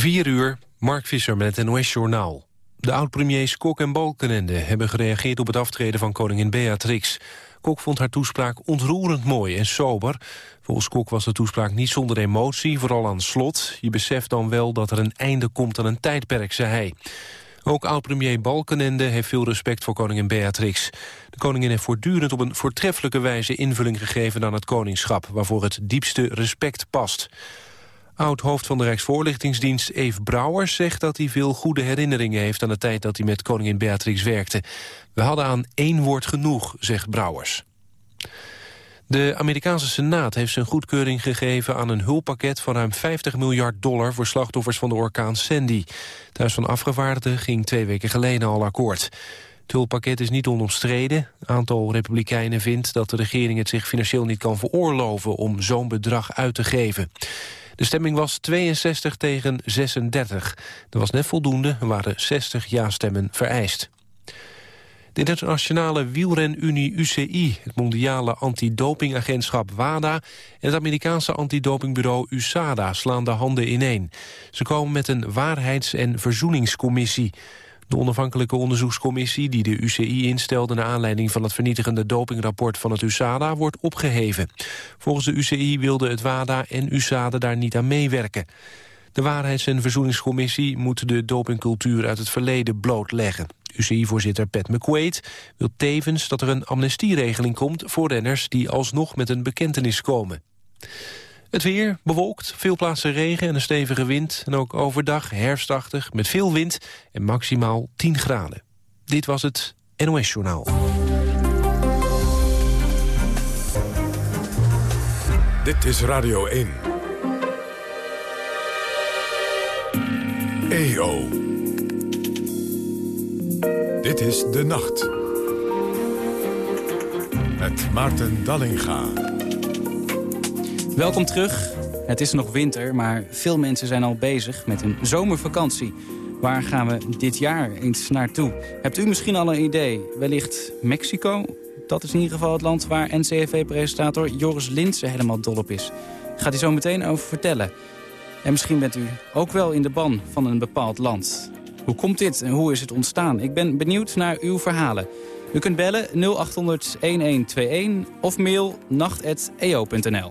4 uur, Mark Visser met het NOS-journaal. De oud-premiers Kok en Balkenende hebben gereageerd op het aftreden van koningin Beatrix. Kok vond haar toespraak ontroerend mooi en sober. Volgens Kok was de toespraak niet zonder emotie, vooral aan slot. Je beseft dan wel dat er een einde komt aan een tijdperk, zei hij. Ook oud-premier Balkenende heeft veel respect voor koningin Beatrix. De koningin heeft voortdurend op een voortreffelijke wijze invulling gegeven aan het koningschap, waarvoor het diepste respect past. Oud-hoofd van de Rijksvoorlichtingsdienst Eve Brouwers zegt dat hij veel goede herinneringen heeft aan de tijd dat hij met koningin Beatrix werkte. We hadden aan één woord genoeg, zegt Brouwers. De Amerikaanse Senaat heeft zijn goedkeuring gegeven aan een hulppakket van ruim 50 miljard dollar voor slachtoffers van de orkaan Sandy. Thuis van Afgevaardigden ging twee weken geleden al akkoord. Het hulppakket is niet onomstreden. Een aantal republikeinen vindt dat de regering het zich financieel niet kan veroorloven om zo'n bedrag uit te geven. De stemming was 62 tegen 36. Er was net voldoende, er waren 60 ja-stemmen vereist. De internationale wielrenunie UCI, het mondiale antidopingagentschap WADA... en het Amerikaanse antidopingbureau USADA slaan de handen ineen. Ze komen met een waarheids- en verzoeningscommissie. De onafhankelijke onderzoekscommissie die de UCI instelde... naar aanleiding van het vernietigende dopingrapport van het USADA wordt opgeheven. Volgens de UCI wilden het WADA en USADA daar niet aan meewerken. De Waarheids- en Verzoeningscommissie moet de dopingcultuur uit het verleden blootleggen. UCI-voorzitter Pat McQuaid wil tevens dat er een amnestieregeling komt... voor renners die alsnog met een bekentenis komen. Het weer bewolkt, veel plaatsen regen en een stevige wind. En ook overdag herfstachtig met veel wind en maximaal 10 graden. Dit was het NOS Journaal. Dit is Radio 1. EO. Dit is De Nacht. Met Maarten Dallinga. Welkom terug. Het is nog winter, maar veel mensen zijn al bezig met een zomervakantie. Waar gaan we dit jaar eens naartoe? Hebt u misschien al een idee? Wellicht Mexico? Dat is in ieder geval het land waar NCRV-presentator Joris Linsen helemaal dol op is. Gaat hij zo meteen over vertellen. En misschien bent u ook wel in de ban van een bepaald land. Hoe komt dit en hoe is het ontstaan? Ik ben benieuwd naar uw verhalen. U kunt bellen 0800 1121 of mail nacht.eo.nl.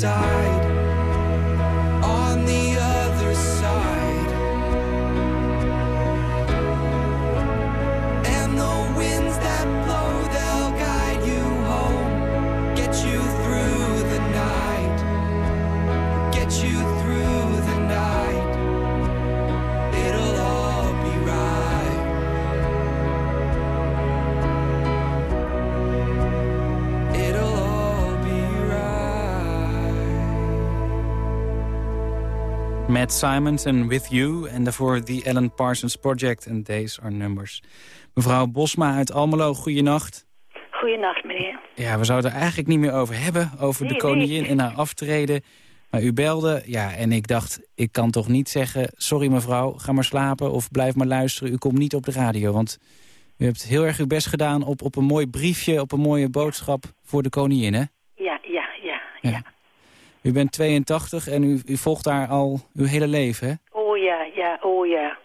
Side. Simons en With You. En daarvoor The Alan Parsons Project en Days Are Numbers. Mevrouw Bosma uit Almelo, goeienacht. Goedenacht, meneer. Ja, we zouden er eigenlijk niet meer over hebben. Over de koningin nee. en haar aftreden. Maar u belde, ja, en ik dacht, ik kan toch niet zeggen... sorry mevrouw, ga maar slapen of blijf maar luisteren. U komt niet op de radio, want u hebt heel erg uw best gedaan... op, op een mooi briefje, op een mooie boodschap voor de koningin, hè? Ja, ja, ja, Ja. ja. U bent 82 en u, u volgt haar al uw hele leven, hè? Oh ja, ja, oh ja.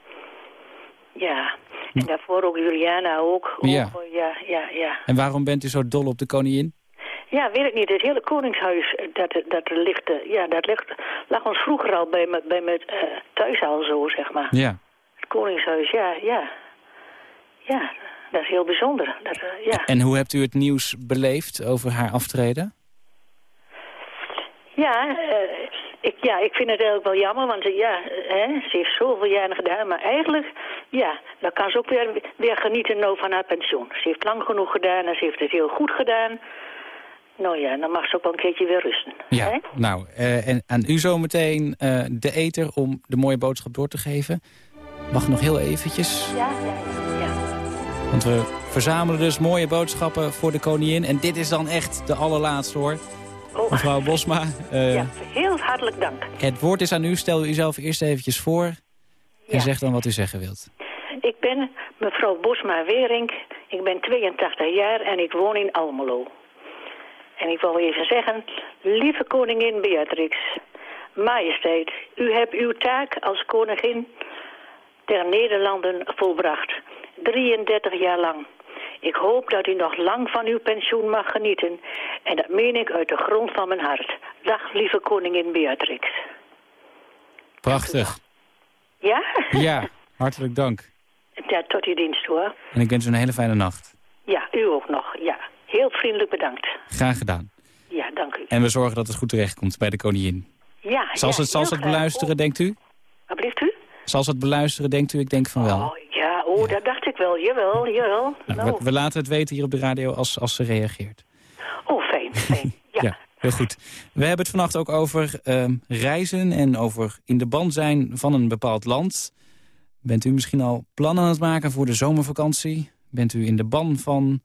Ja. En daarvoor ook Juliana ook. Oh, Ja. oh, ja, ja, ja. En waarom bent u zo dol op de koningin? Ja, weet ik niet. Het hele koningshuis, eh, dat, dat er ligt, eh, ja, dat ligt, lag ons vroeger al bij me, bij me eh, thuis al zo, zeg maar. Ja. Het koningshuis, ja, ja. Ja, dat is heel bijzonder. Dat, ja. En hoe hebt u het nieuws beleefd over haar aftreden? Ja, eh, ik, ja, ik vind het eigenlijk wel jammer, want eh, ja, hè, ze heeft zoveel jaren gedaan. Maar eigenlijk, ja, dan kan ze ook weer, weer genieten nou van haar pensioen. Ze heeft lang genoeg gedaan en ze heeft het heel goed gedaan. Nou ja, dan mag ze ook wel een keertje weer rusten. Ja, hè? nou, eh, en aan u zometeen de eter om de mooie boodschap door te geven. Mag nog heel eventjes, ja, ja, ja. want we verzamelen dus mooie boodschappen voor de koningin. En dit is dan echt de allerlaatste hoor. Oh, Mevrouw Bosma, eh, ja, heel hartelijk dank. het woord is aan u. Stel u zelf eerst eventjes voor en Ja. zeg dan wat u zeggen wilt. Ik ben mevrouw Bosma Wering. Ik ben 82 jaar en ik woon in Almelo. En ik wil even zeggen, lieve koningin Beatrix, Majesteit, u hebt uw taak als koningin der Nederlanden volbracht. 33 jaar lang. Ik hoop dat u nog lang van uw pensioen mag genieten. En dat meen ik uit de grond van mijn hart. Dag, lieve koningin Beatrix. Prachtig. Ja? Ja, hartelijk dank. Ja, tot uw dienst hoor. En ik wens u een hele fijne nacht. Ja, u ook nog. Ja, heel vriendelijk bedankt. Graag gedaan. Ja, dank u. En we zorgen dat het goed terechtkomt bij de koningin. Ja, Zal ze ja, het, zal ze het beluisteren, denkt u? Oh, wat blieft u? Zal ze het beluisteren, denkt u? Ik denk van wel. Oh, oh, dat dacht ik wel. Jawel, jawel. Nou, Nou, we, we laten het weten hier op de radio als, als ze reageert. Oh, fijn, fijn. Ja. Ja, heel goed. We hebben het vannacht ook over ehm, reizen en over in de band zijn van een bepaald land. Bent u misschien al plannen aan het maken voor de zomervakantie? Bent u in de ban van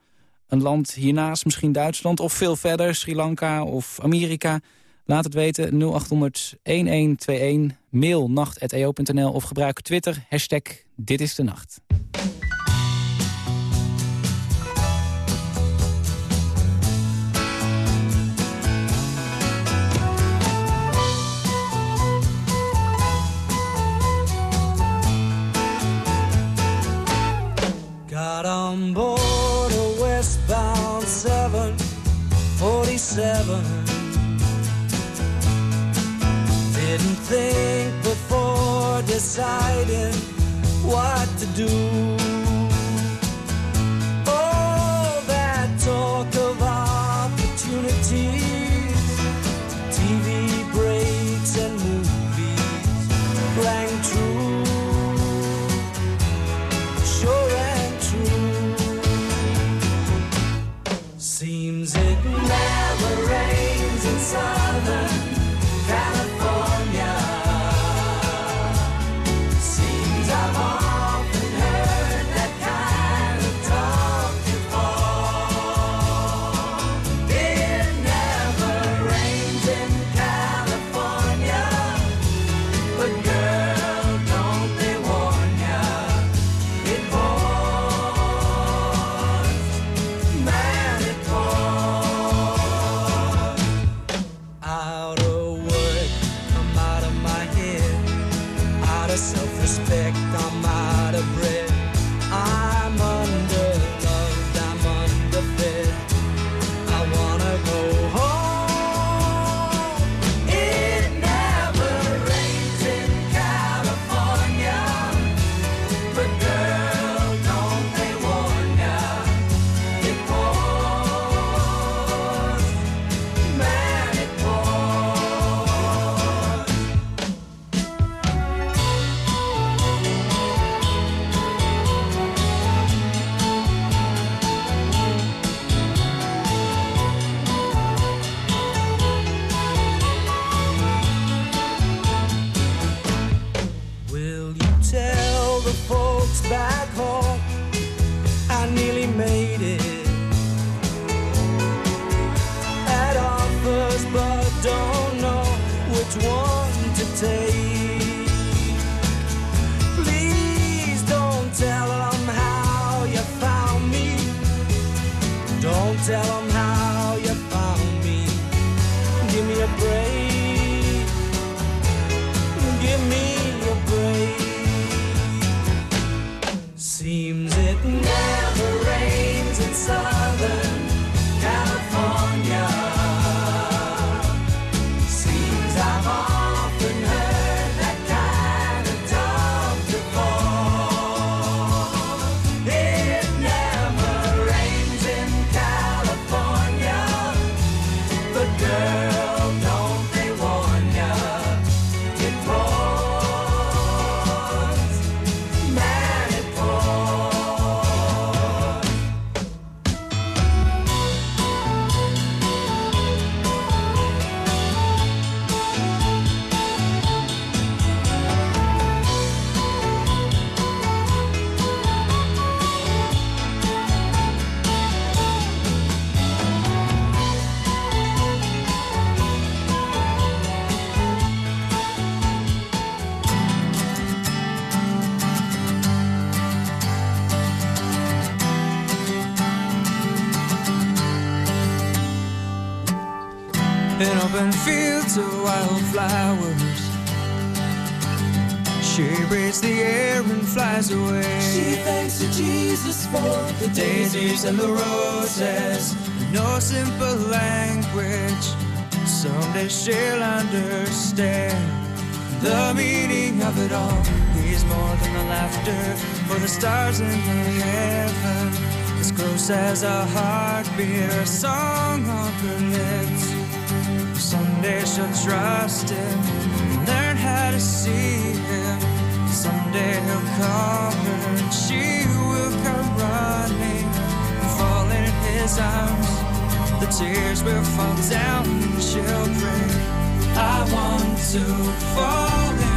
een land hiernaast, misschien Duitsland of veel verder, Sri Lanka of Amerika? Laat het weten, 0800-1121, mail nacht.eo.nl of gebruik Twitter, hashtag Dit is de Nacht. Got on board a westbound 747. Think before deciding what to do. In open fields of wildflowers. She breathes the air and flies away. She thanks to Jesus for the daisies and the roses. No simple language. Someday she'll understand the meaning of it all. He's more than the laughter for the stars in the heaven. As close as a heartbeat, a song on her lips. Someday she'll trust him, and learn how to see him. Someday he'll call her and she will come running, fall in his arms. The tears will fall down and she'll pray. I want to fall in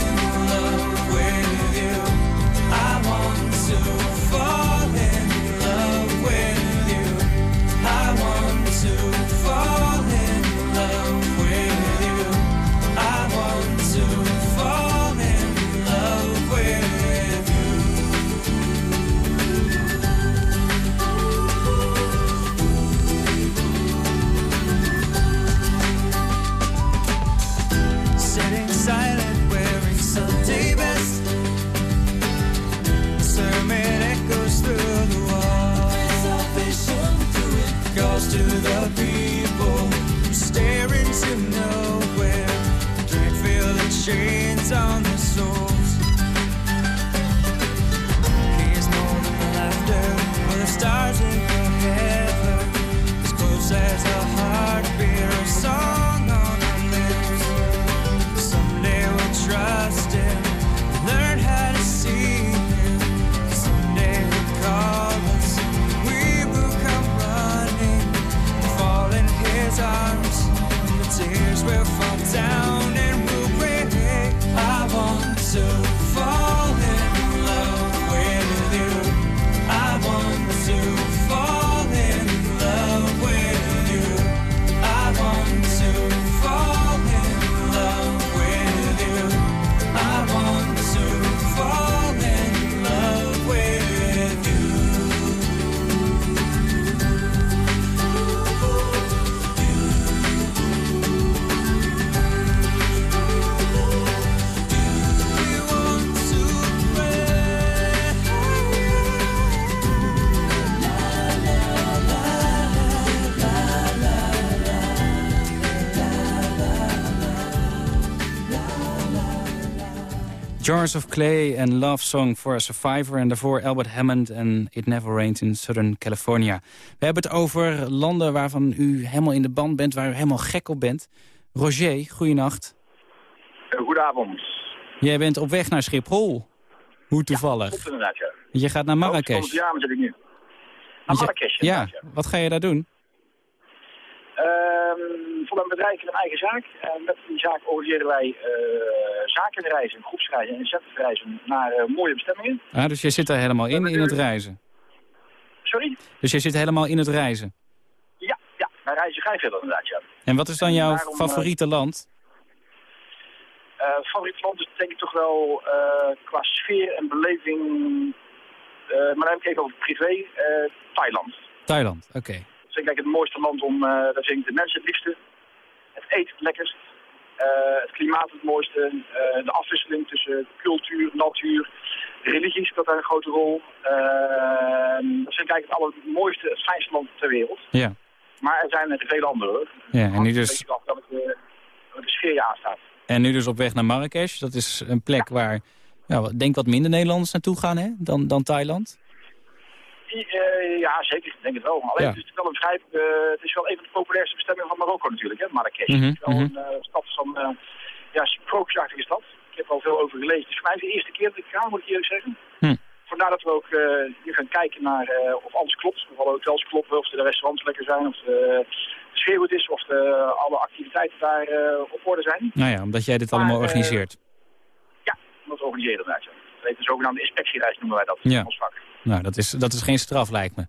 Jars of Clay en Love Song for a Survivor. En daarvoor Albert Hammond en It Never Rained in Southern California. We hebben het over landen waarvan u helemaal in de band bent, waar u helemaal gek op bent. Roger, goeienacht. Goedenavond. Jij bent op weg naar Schiphol. Hoe toevallig. Ja. Je gaat naar Marrakesh. Marrakesh. Ja, zit ik nu. Naar Marrakesh, Ja, wat ga je daar doen? Ehm, bedrijf in een eigen zaak. En met die zaak organiseren wij eh zakenreizen, groepsreizen en incentive naar eh, mooie bestemmingen. Ah, dus jij zit er helemaal in, in het reizen. Sorry? Dus jij zit helemaal in het reizen. Ja, ja. Wij reizen vrij veel inderdaad, ja. En wat is dan jouw daarom, eh, favoriete land? Favoriet land is denk ik toch wel qua sfeer en beleving, eh, maar dan heb ik even over privé, Thailand. Thailand, oké. Dat vind ik het mooiste land om, daar vind ik de mensen het liefste. Eten het lekkerst. eh, het klimaat het mooiste. eh, de afwisseling tussen cultuur, natuur, religie speelt daar een grote rol. Eh, dat vind ik eigenlijk het allermooiste, het fijnste land ter wereld. Ja. Maar er zijn er veel andere. Ja, en nu dus- af welke de, welke sfeer je aanstaat. En nu dus op weg naar Marrakesh. Dat is een plek waar, wat- denk wat minder Nederlanders naartoe gaan hè, dan, dan Thailand. Die, eh, ja, zeker. Ik denk het wel. Alleen Ja. het is wel een vrij, eh, het is wel een van de populairste bestemmingen van Marokko natuurlijk, hè, Marrakesh. Mhm, Het is wel mhm. een eh, stad van, ja, sprookjesachtige stad. Ik heb er al veel over gelezen. Het is voor mij de eerste keer dat ik ga, moet ik eerlijk zeggen. Hm. Vandaar dat we ook hier gaan kijken naar of alles klopt. Of alle hotels kloppen, of de restaurants lekker zijn, of de, de sfeer goed is, of de, alle activiteiten daar op orde zijn. Nou ja, omdat jij dit Maar, allemaal organiseert. Ja, dat organiseren inderdaad. Ja. De zogenaamde inspectiereis noemen wij dat Ja. in ons vak. Nou, dat is, dat is geen straf, lijkt me.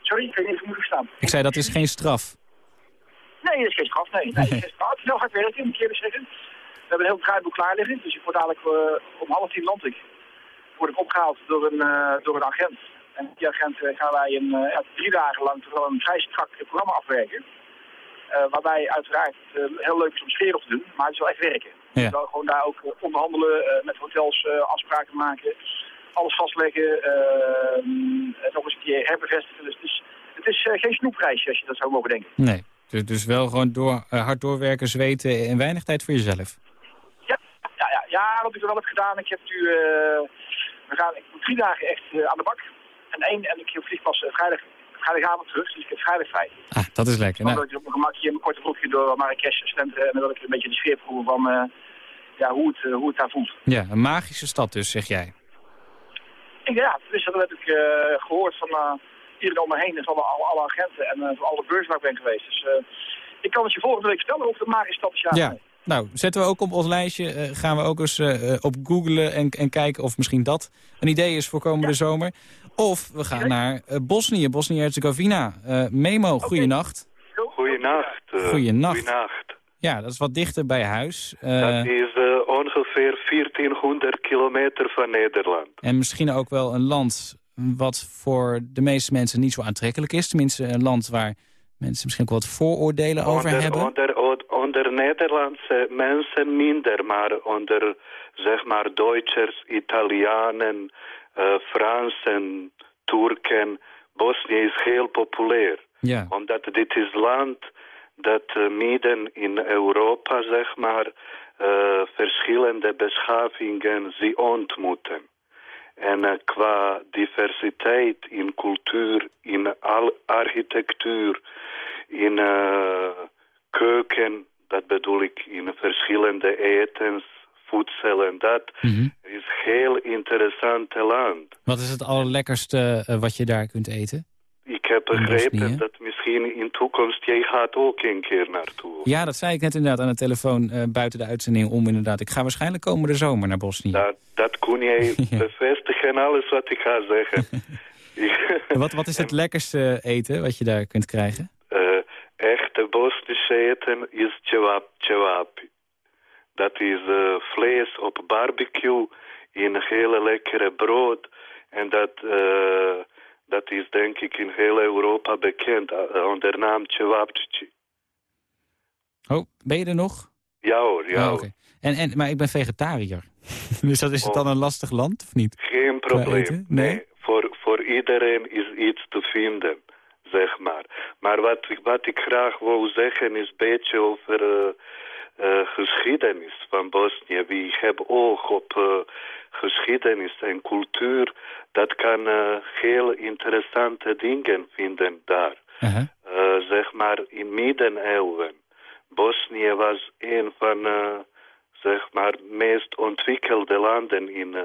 Sorry, ik weet niet of ik moet verstaan. Ik zei, dat is geen straf. Nee, dat is geen straf. Nee, nee, straf. Het is heel hard werken, moet ik eerlijk zeggen. We hebben een heel draaiboek klaar liggen. Dus ik word dadelijk eh, om half tien land ik. Word ik opgehaald door een, eh, door een agent. En die agent eh, gaan wij een, ja, drie dagen lang een vrij strak programma afwerken. waarbij uiteraard het heel leuk is om scheren te doen, maar het is wel echt werken. Ja. Je zal gewoon daar ook onderhandelen, met hotels afspraken maken, alles vastleggen, eh, en nog eens een keer herbevestigen. Dus het is, het is eh, geen snoepreisje als je dat zou mogen denken. Nee. Dus, dus wel gewoon door, eh, hard doorwerken, zweten en weinig tijd voor jezelf. Ja, ja, ja, ja, wat ik er wel heb gedaan, ik heb nu, eh, we gaan, ik moet drie dagen echt aan de bak. En één, en ik vlieg pas vrijdag, vrijdagavond terug, dus ik heb vrijdag vrij. Ah, dat is lekker. Dan Nou, wil ik op mijn gemakje in mijn korte broekje door Marrakesh slenteren en dan wil ik een beetje de sfeer proeven van ja, hoe, het, hoe het daar voelt. ja, een magische stad dus, zeg jij. Ik, ja, dus dat heb ik eh, gehoord van uh, iedereen om me heen en van alle, alle agenten en eh, van alle beurs waar ik ben geweest. Dus eh, ik kan het je volgende week vertellen of de magische stad is ja. Ja. Nou, zetten we ook op ons lijstje. eh, gaan we ook eens eh, eh, op googlen en, en kijken of misschien dat een idee is voor komende zomer. Of we gaan naar eh, Bosnië, Bosnië-Herzegovina. Eh, Memo, goeienacht. Goeienacht. eh, Goeienacht. goeienacht. Ja, dat is wat dichter bij huis. Eh, Dat is eh, ongeveer 1400 kilometer van Nederland. en misschien ook wel een land wat voor de meeste mensen niet zo aantrekkelijk is. Tenminste, een land waar mensen misschien ook wat vooroordelen over onder, hebben. Onder, onder Nederlandse mensen minder, maar onder zeg maar Duitsers, Italianen, eh Fransen, Turken, Bosnië is heel populair. Ja, Omdat dit is land dat eh, midden in Europa, zeg maar, verschillende beschavingen ze ontmoeten. En eh, qua diversiteit in cultuur, in al architectuur, in eh, keuken, dat bedoel ik, in verschillende etens, voedsel en dat, Mhm. is heel interessant land. Wat is het allerlekkerste eh, wat je daar kunt eten? Ik heb begrepen dat misschien in toekomst jij gaat ook een keer naartoe. Ja, dat zei ik net inderdaad aan de telefoon eh, buiten de uitzending om inderdaad. Ik ga waarschijnlijk komende zomer naar Bosnië. Dat, dat kun jij Ja. bevestigen, alles wat ik ga zeggen. Wat, wat is het lekkerste eten wat je daar kunt krijgen? Eh, echte Bosnische eten is cevap, cevapi. Dat is eh, vlees op barbecue in hele lekkere brood. En dat, eh, dat is denk ik in heel Europa bekend eh, onder naam cevapcici. Oh, ben je er nog? Ja hoor, ja Oh, en, en, maar ik ben vegetariër. dus dat, is het dan een lastig land, of niet? Geen probleem. Nee, Nee? voor, voor iedereen is iets te vinden, zeg maar. Maar wat, ik- wat ik graag wil zeggen is een beetje over eh, eh, geschiedenis van Bosnië. Wie hebben oog op eh, geschiedenis en cultuur, dat kan eh, heel interessante dingen vinden daar. Eh, zeg maar in middeleeuwen. Bosnië was een van zeg maar meest ontwikkelde landen in uh,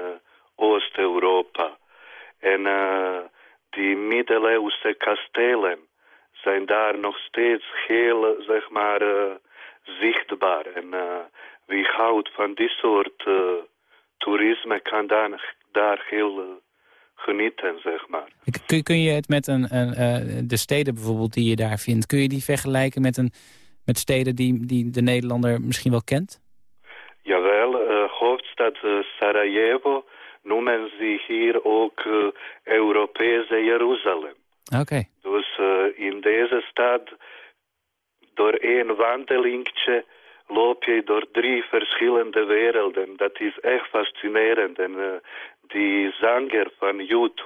Oost-Europa. En uh, die middeleeuwse kastelen zijn daar nog steeds heel zeg maar uh, zichtbaar. En wie houdt van die soort toerisme kan daar, daar heel genieten, zeg maar. Kun, kun je het met een, een de steden bijvoorbeeld die je daar vindt... kun je die vergelijken met, een, met steden die, die de Nederlander misschien wel kent? Jawel, uh, hoofdstad Sarajevo noemen ze hier ook uh, Europese Jeruzalem. Oké. Okay. Dus in deze stad, door één wandelingetje loop je door drie verschillende werelden. Dat is echt fascinerend. En die zanger van U2,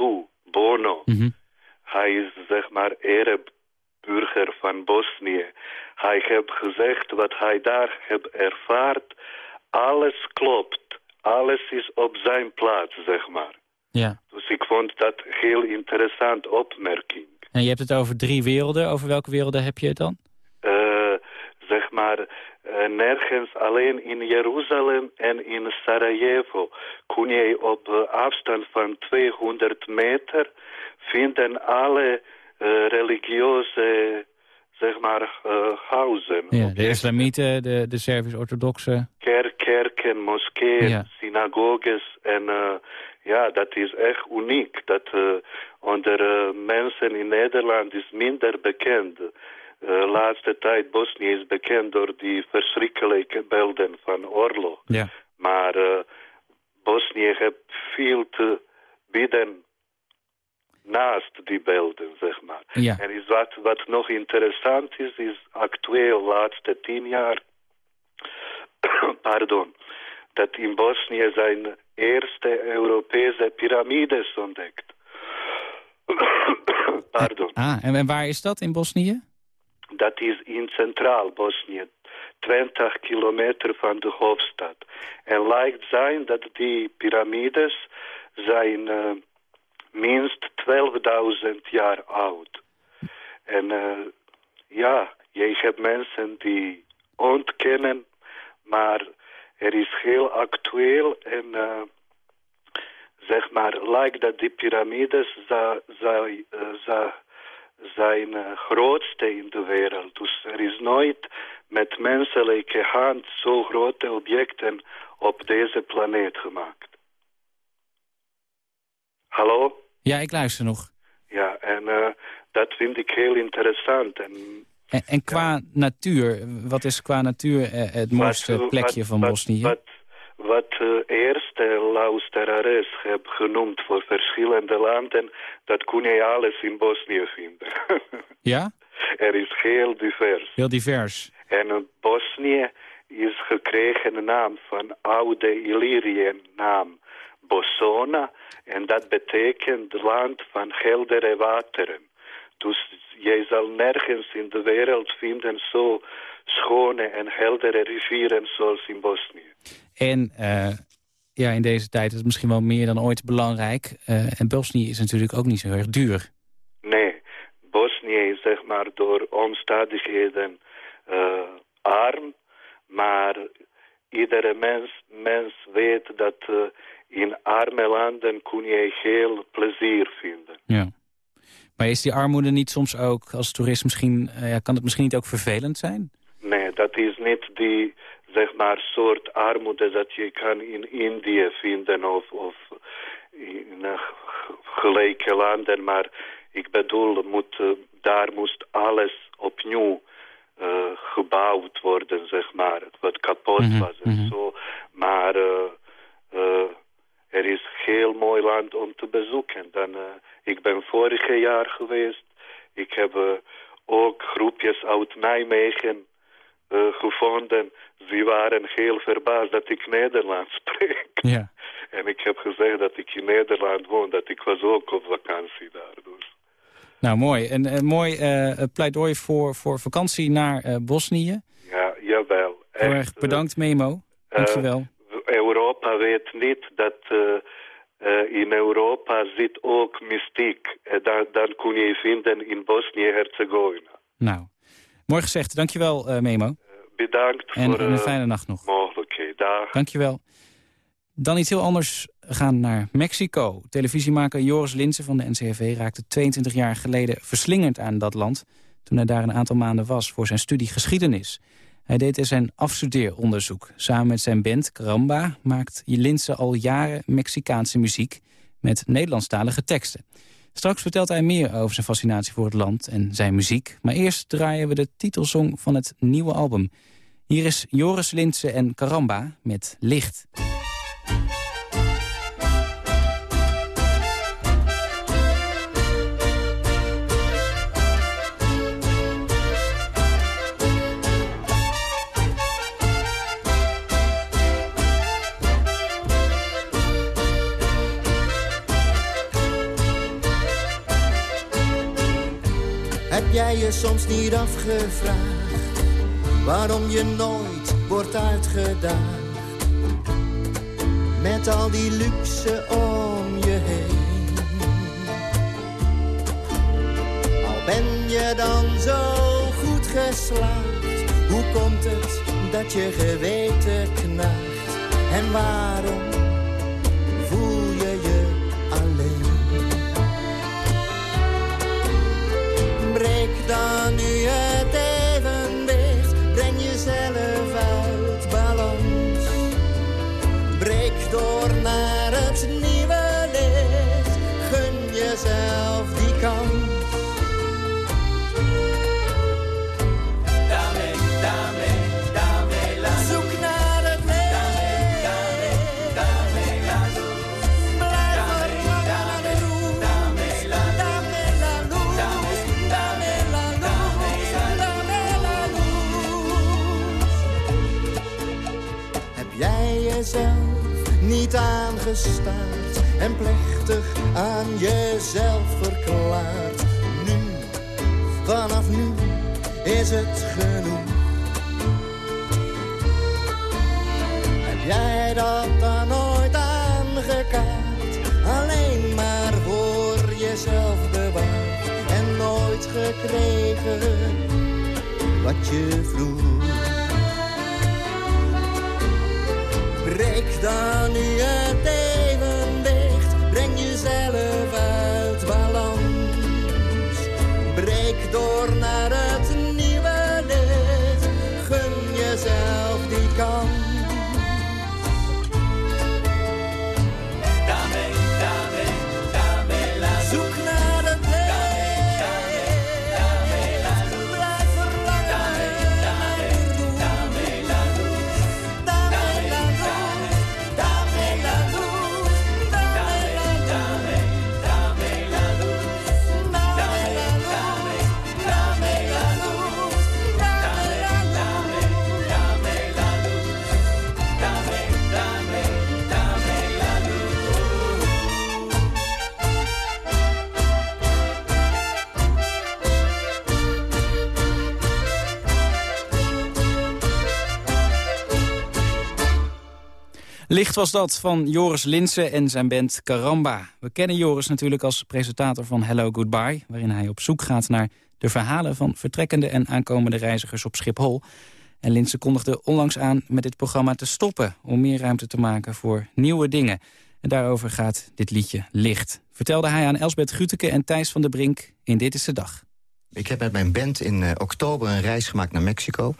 Bono. Mm -hmm. Hij is zeg maar ereburger van Bosnië. Hij heeft gezegd wat hij daar heeft ervaard. Alles klopt. Alles is op zijn plaats, zeg maar. Ja. Dus ik vond dat heel interessant opmerking. En je hebt het over drie werelden. Over welke werelden heb je het dan? Uh, zeg maar, uh, nergens alleen in Jeruzalem en in Sarajevo kun je op uh, afstand van 200 meter vinden alle religieuze zeg maar, huizen. Ja, de islamieten, de, de Servisch-orthodoxe. Kerk, kerken, moskeeën, ja. synagoges en ja, dat is echt uniek. Dat onder mensen in Nederland is minder bekend. De laatste tijd Bosnië is bekend door die verschrikkelijke beelden van oorlog. Ja. Maar uh, Bosnië heeft veel te bieden. naast die beelden, zeg maar. Ja. En is wat, wat nog interessant is, is actueel, laatste tien jaar, pardon, dat in Bosnië zijn eerste Europese piramides ontdekt. pardon. Ah, en, en waar is dat in Bosnië? Dat is in centraal Bosnië, 20 kilometer van de hoofdstad. En lijkt zijn dat die piramides zijn uh, minst 12.000 jaar oud. En uh, ja, je hebt mensen die ontkennen, maar er is heel actueel en uh, zeg maar, lijkt dat die piramides zijn, zijn grootste in de wereld. Dus er is nooit met menselijke hand zo grote objecten op deze planeet gemaakt. Hallo? Ja, ik luister nog. Ja, en uh, dat vind ik heel interessant. En, en, en qua ja. natuur, wat is qua natuur uh, het mooiste wat, plekje wat, van wat, Bosnië? Wat, wat uh, eerste luisteraars heb genoemd voor verschillende landen, dat kun je alles in Bosnië vinden. ja? Er is heel divers. Heel divers. En Bosnië is gekregen een naam van oude Illyriën naam Bosona. En dat betekent land van heldere wateren. Dus je zal nergens in de wereld vinden zo schone en heldere rivieren zoals in Bosnië. En uh, ja, in deze tijd is het misschien wel meer dan ooit belangrijk. Uh, en Bosnië is natuurlijk ook niet zo erg duur. Nee, Bosnië is zeg maar door omstandigheden uh, arm. Maar iedere mens, mens weet dat in arme landen kun je heel plezier vinden. Ja. Maar is die armoede niet soms ook als toerist misschien... Uh, ja, kan het misschien niet ook vervelend zijn? Nee, dat is niet die zeg maar soort armoede dat je kan in Indië vinden of, of in uh, gelijke landen. Maar ik bedoel, moet, uh, daar moest alles opnieuw gebouwd worden, zeg maar. Wat kapot Mhm, was en mhm. zo. Maar er is heel mooi land om te bezoeken. Dan, uh, ik ben vorig jaar geweest. Ik heb uh, ook groepjes uit Nijmegen uh, gevonden. Ze waren heel verbaasd dat ik Nederlands spreek. Ja. En ik heb gezegd dat ik in Nederland woon, dat ik was ook op vakantie daar. Dus. Nou, mooi. Een, een mooi uh, pleidooi voor, voor vakantie naar uh, Bosnië. Ja, jawel. Heel erg bedankt, Memo. Dankjewel. Europa weet niet dat uh, uh, in Europa zit ook mystiek. En dan, dan kun je vinden in Bosnië-Herzegovina. Nou, mooi gezegd. Dankjewel, uh, Memo. Bedankt en, voor en een fijne nacht nog. mogelijkheden. Dag. Dankjewel. Dan iets heel anders gaan naar Mexico. Televisiemaker Joris Linsen van de NCRV raakte 22 jaar geleden verslingerd aan dat land... toen hij daar een aantal maanden was voor zijn studie geschiedenis. Hij deed er zijn afstudeeronderzoek. Samen met zijn band Caramba maakt Linse al jaren Mexicaanse muziek... met Nederlandstalige teksten. Straks vertelt hij meer over zijn fascinatie voor het land en zijn muziek. Maar eerst draaien we de titelsong van het nieuwe album. Hier is Joris Linse en Caramba met Licht. Heb jij je soms niet afgevraagd waarom je nooit wordt uitgedaagd? Met al die luxe om je heen. Al ben je dan zo goed geslaagd, hoe komt het dat je geweten knaagt? En waarom voel je je alleen? Breek dan nu het niet aangestaard en plechtig aan jezelf verklaard. Nu, vanaf nu is het genoeg. Heb jij dat dan nooit aangekaart? Alleen maar voor jezelf bewaard en nooit gekregen wat je vroeg. Breek dan nu het Licht was dat van Joris Linsen en zijn band Caramba. We kennen Joris natuurlijk als presentator van Hello Goodbye... waarin hij op zoek gaat naar de verhalen van vertrekkende en aankomende reizigers op Schiphol. En Linsen kondigde onlangs aan met dit programma te stoppen... om meer ruimte te maken voor nieuwe dingen. En daarover gaat dit liedje Licht. Vertelde hij aan Elsbeth Guteke en Thijs van der Brink in Dit is de Dag. Ik heb met mijn band in uh, oktober een reis gemaakt naar Mexico.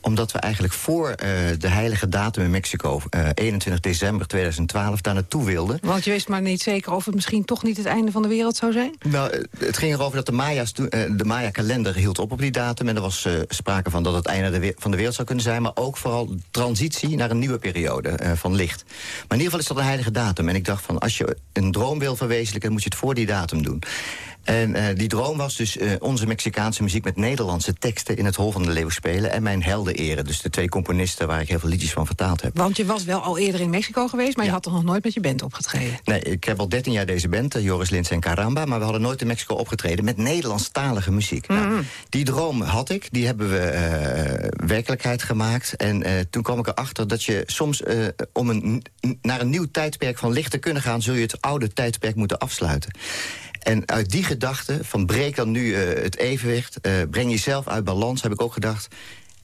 Omdat we eigenlijk voor uh, de heilige datum in Mexico, uh, 21 december 2012, daar naartoe wilden. Want je wist maar niet zeker of het misschien toch niet het einde van de wereld zou zijn? Nou, het ging erover dat de Maya's, de Maya-kalender hield op op die datum. En er was sprake van dat het einde van de wereld zou kunnen zijn. Maar ook vooral transitie naar een nieuwe periode van licht. Maar in ieder geval is dat een heilige datum. En ik dacht van, als je een droom wil verwezenlijken, moet je het voor die datum doen. En uh, die droom was dus uh, onze Mexicaanse muziek met Nederlandse teksten... in het Hol van de Leeuw spelen en mijn helden eren. Dus de twee componisten waar ik heel veel liedjes van vertaald heb. Want je was wel al eerder in Mexico geweest... maar ja. je had toch nog nooit met je band opgetreden? Nee, ik heb al 13 jaar deze band, uh, Joris Lins en Caramba... maar we hadden nooit in Mexico opgetreden met Nederlandstalige muziek. Mm -hmm. nou, die droom had ik, die hebben we werkelijkheid gemaakt. En toen kwam ik erachter dat je soms... om een, naar een nieuw tijdperk van licht te kunnen gaan... zul je het oude tijdperk moeten afsluiten. En uit die gedachte van breek dan nu uh, het evenwicht... Uh, breng jezelf uit balans, heb ik ook gedacht...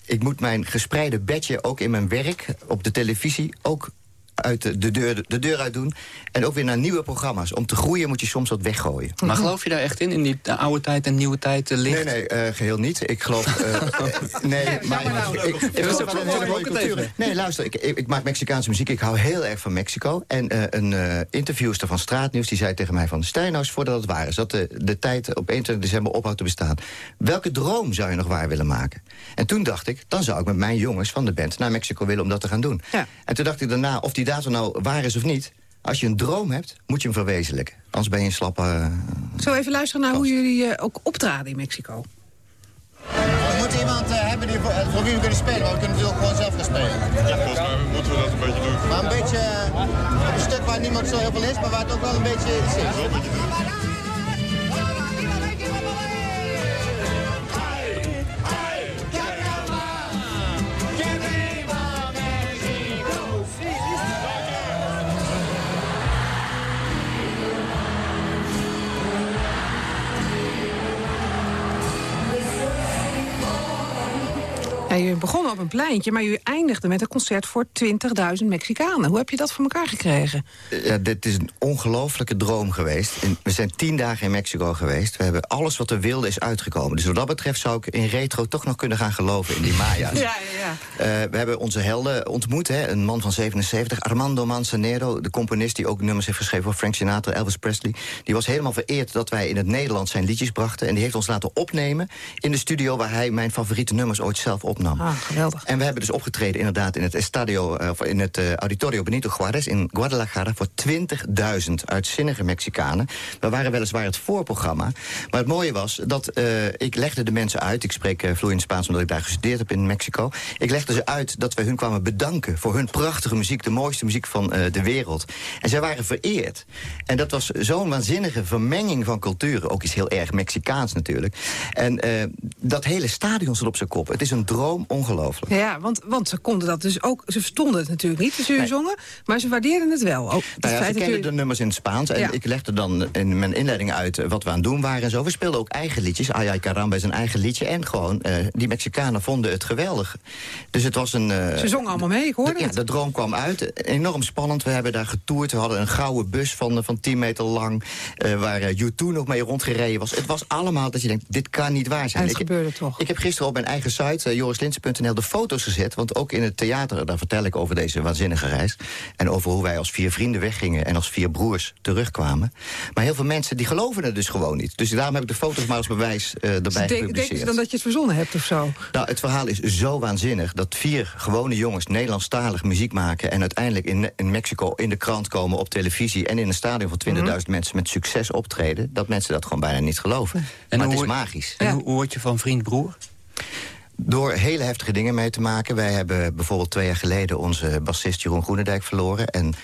ik moet mijn gespreide bedje ook in mijn werk, op de televisie... ook uit de, de, deur, de deur uit doen. En ook weer naar nieuwe programma's. Om te groeien moet je soms wat weggooien. Maar geloof je daar echt in? In die oude tijd en nieuwe tijd uh, licht? Nee, nee, uh, geheel niet. Ik geloof... Uh, nee, maar... Nou, ik, ik, ik nee, luister. Ik, ik, ik, maak Mexicaanse muziek. Ik hou heel erg van Mexico. En een interviewster van Straatnieuws... die zei tegen mij van... Steinhaus, voordat het waar is... dat de, de tijd op 21 december ophoudt te bestaan. Welke droom zou je nog waar willen maken? En toen dacht ik... dan zou ik met mijn jongens van de band naar Mexico willen... om dat te gaan doen. Ja. En toen dacht ik daarna... of die datum nou waar is of niet... als je een droom hebt, moet je hem verwezenlijken. Anders ben je een slappe... Uh, Zo even luisteren naar hoe jullie uh, ook optraden in Mexico. We moeten iemand uh, hebben die voor, voor, wie we kunnen spelen. Maar we kunnen natuurlijk gewoon zelf gaan spelen. Ja, volgens mij moeten we dat een beetje doen. Maar een beetje op een stuk waar niemand zo heel veel is... maar waar het ook wel een beetje iets is. Wel een beetje je begon op een pleintje, maar u eindigde met een concert voor 20.000 Mexicanen. Hoe heb je dat voor elkaar gekregen? Ja, dit is een ongelofelijke droom geweest. We zijn tien dagen in Mexico geweest. We hebben alles wat we wilden is uitgekomen. Dus wat dat betreft zou ik in retro toch nog kunnen gaan geloven in die Maya's. ja, ja, ja. Uh, we hebben onze helden ontmoet. Hè? Een man van 77, Armando Manzanero, de componist die ook nummers heeft geschreven voor Frank Sinatra, Elvis Presley. Die was helemaal vereerd dat wij in het Nederlands zijn liedjes brachten. En die heeft ons laten opnemen in de studio waar hij mijn favoriete nummers ooit zelf opnam. Ah, geweldig. En we hebben dus opgetreden inderdaad in het Estadio, uh, in het uh, Auditorio Benito Juarez in Guadalajara voor 20.000 uitzinnige Mexicanen. We waren weliswaar het voorprogramma. Maar het mooie was dat uh, ik legde de mensen uit. Ik spreek vloeiend Spaans omdat ik daar gestudeerd heb in Mexico. Ik legde ze uit dat we hun kwamen bedanken voor hun prachtige muziek, de mooiste muziek van eh, de wereld. En zij waren vereerd. En dat was zo'n waanzinnige vermenging van culturen. Ook iets heel erg Mexicaans natuurlijk. En eh, dat hele stadion stond op zijn kop. Het is een droom, ongelooflijk. Ja, want, want ze konden dat dus ook... Ze verstonden het natuurlijk niet, dus Nee. zongen... maar ze waardeerden het wel. Ook Nou ja, ze kenden de nummers in het Spaans. En Ja. ik legde dan in mijn inleiding uit eh, wat we aan het doen waren en zo. We speelden ook eigen liedjes. Ay Ay Caramba is een eigen liedje. En gewoon, eh, die Mexicanen vonden het geweldig. Dus het was een... eh, Ze zongen allemaal mee, ik hoorde de, ja, de droom kwam uit. Enorm spannend. We hebben daar getoerd. We hadden een gouden bus van, van 10 meter lang. waar eh, U2 nog mee rondgereden was. Het was allemaal dat je denkt, dit kan niet waar zijn. En het Ik- gebeurde toch. ik heb gisteren op mijn eigen site, uh, de foto's gezet. Want ook in het theater, daar vertel ik over deze waanzinnige reis. En over hoe wij als vier vrienden weggingen en als vier broers terugkwamen. Maar heel veel mensen die geloven het dus gewoon niet. Dus daarom heb ik de foto's maar als bewijs eh erbij Ze denken- denken gepubliceerd. ze dan dat je het verzonnen hebt of zo? Nou, het verhaal is zo waanzinnig dat vier gewone jongens Nederlandstalig muziek maken... en uiteindelijk in, in Mexico in de krant komen, op televisie... en in een stadion van 20.000 Mhm. mensen met succes optreden... dat mensen dat gewoon bijna niet geloven. maar het is magisch. En hoe, hoe word je van vriend broer? Door hele heftige dingen mee te maken. Wij hebben bijvoorbeeld twee jaar geleden onze bassist Jeroen Groenendijk verloren. En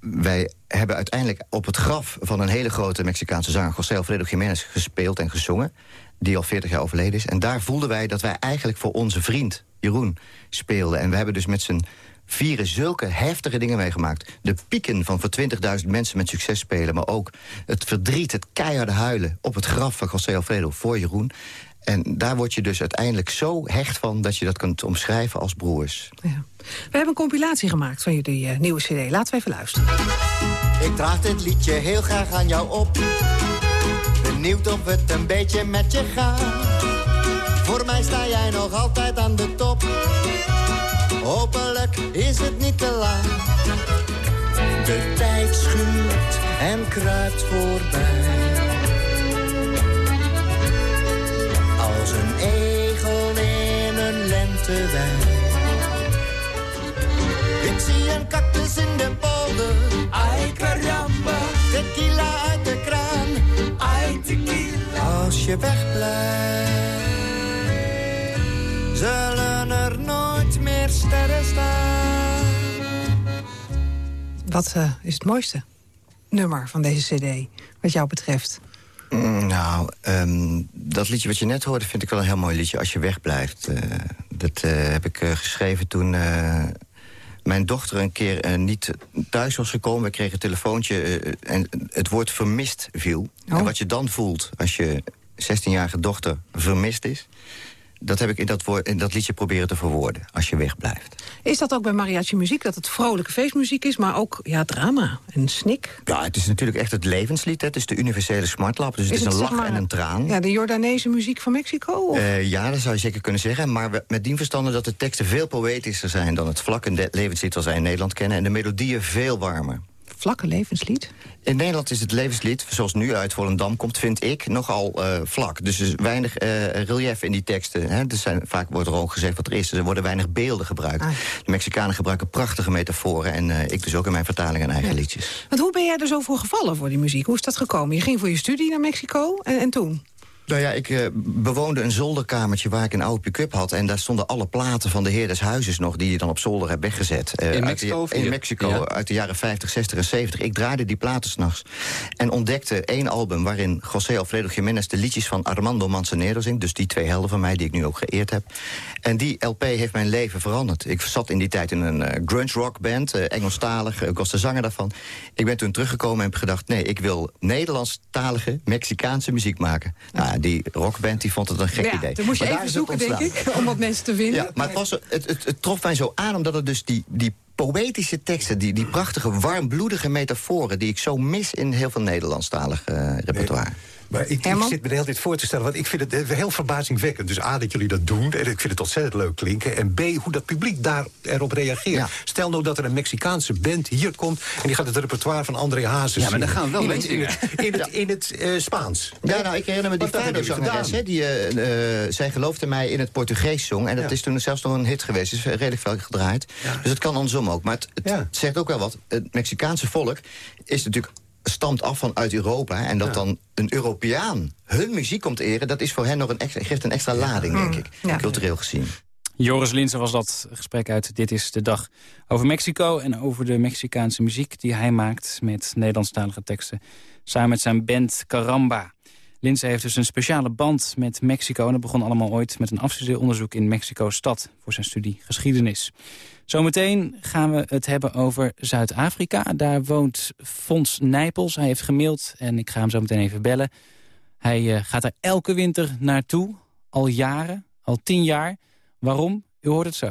wij hebben uiteindelijk op het graf van een hele grote Mexicaanse zanger... José Alfredo Jiménez gespeeld en gezongen. Die al 40 jaar overleden is. En daar voelden wij dat wij eigenlijk voor onze vriend Jeroen speelden. En we hebben dus met z'n vieren zulke heftige dingen meegemaakt. De pieken van voor 20.000 mensen met succes spelen... maar ook het verdriet, het keiharde huilen... op het graf van José Alfredo voor Jeroen. En daar word je dus uiteindelijk zo hecht van... dat je dat kunt omschrijven als broers. We hebben een compilatie gemaakt van jullie eh, nieuwe cd. Laten we even luisteren. Ik draag dit liedje heel graag aan jou op. Benieuwd of het een beetje met je gaat. Voor mij sta jij nog altijd aan de top. Hopelijk is het niet te laat. De tijd schuurt en kruipt voorbij. Een egel in een lentewei. Ik zie een cactus in de polder. Ay caramba. Tequila uit de kraan. Ay tequila. Als je wegblijft, zullen er nooit meer sterren staan. Wat eh, is het mooiste nummer van deze cd, wat jou betreft? Mm, Nou, ehm, dat liedje wat je net hoorde vind ik wel een heel mooi liedje. Als je wegblijft. Eh, dat eh, heb ik eh, geschreven toen mijn dochter een keer niet thuis was gekomen. We kregen een telefoontje en het woord vermist viel. En wat je dan voelt als je 16-jarige dochter vermist is... dat heb ik in dat, woord, in dat liedje proberen te verwoorden. Als je wegblijft. Is dat ook bij mariachi muziek, dat het vrolijke feestmuziek is... maar ook ja, drama en snik? Ja, het is natuurlijk echt het levenslied. hè. Het is de universele smartlap. Dus het is, een lach maar, en een traan. Ja, de Jordaanese muziek van Mexico? Eh, ja, dat zou je zeker kunnen zeggen. Maar we- met die verstande dat de teksten veel poëtischer zijn... dan het vlakke levenslied zoals wij in Nederland kennen... en de melodieën veel warmer. Vlakke levenslied? In Nederland is het levenslied, zoals nu uit Volendam komt... vind ik nogal eh, vlak. Dus er is weinig eh, relief in die teksten. Hè. Er zijn, vaak wordt er ook gezegd wat er is. Er worden weinig beelden gebruikt. Ah. De Mexicanen gebruiken prachtige metaforen... en eh, ik dus ook in mijn vertaling en eigen liedjes. Want hoe ben jij er zo voor gevallen voor die muziek? Hoe is dat gekomen? Je ging voor je studie naar Mexico en, en toen? Nou ja, ik eh, bewoonde een zolderkamertje waar ik een oude pick-up had. En daar stonden alle platen van de heer des huizes nog... die je dan op zolder hebt weggezet. Eh, In Mexico de- In? Mexico, Ja. uit de jaren 50, 60 en 70. Ik draaide die platen s'nachts. En ontdekte één album waarin José Alfredo Jiménez... de liedjes van Armando Manzanero zingt. Dus die twee helden van mij die ik nu ook geëerd heb. En die LP heeft mijn leven veranderd. Ik zat in die tijd in een eh, grunge rock band, Engelstalig. ik was de zanger daarvan. Ik ben toen teruggekomen en heb gedacht... nee, ik wil Nederlandstalige, Mexicaanse muziek maken. Nou, die rockband die vond het een gek ja, idee. dan moest je Maar daar even zoeken, denk ik, om wat mensen te vinden. Ja, maar het, was, het, het, het trof mij zo aan omdat het dus die, die poëtische teksten... Die, die prachtige, warmbloedige metaforen... die ik zo mis in heel veel Nederlandstalig eh, repertoire. Maar ik, ik zit me de hele tijd voor te stellen, want ik vind het eh, heel verbazingwekkend. Dus A, dat jullie dat doen, en ik vind het ontzettend leuk klinken. En B, hoe dat publiek daar erop reageert. Ja. Stel nou dat er een Mexicaanse band hier komt... en die gaat het repertoire van André Hazes Ja, maar dan gaan we wel in het, in het, in het, in het eh, Spaans. Ja, nou, ik herinner me die Fado-zangeres, die, eh, zij geloofde mij in het Portugees zong. En dat Ja. is toen zelfs nog een hit geweest. is redelijk veel gedraaid. Dus het kan andersom ook. Maar het, het Ja. zegt ook wel wat. Het Mexicaanse volk is natuurlijk stamt af van uit Europa. En dat Ja. dan een Europeaan hun muziek komt eren... dat is voor hen nog een extra, geeft een extra lading, denk ik. Ja. Cultureel gezien. Joris Linsen was dat gesprek uit Dit is de Dag. Over Mexico en over de Mexicaanse muziek die hij maakt... met Nederlandstalige teksten, samen met zijn band Caramba. Linse heeft dus een speciale band met Mexico... en dat begon allemaal ooit met een afstudeeronderzoek in Mexico-stad... voor zijn studie geschiedenis. Zometeen gaan we het hebben over Zuid-Afrika. Daar woont Fons Nijpels. Hij heeft gemaild en ik ga hem zo meteen even bellen. Hij uh, gaat daar elke winter naartoe, al jaren, al tien jaar. Waarom? U hoort het zo.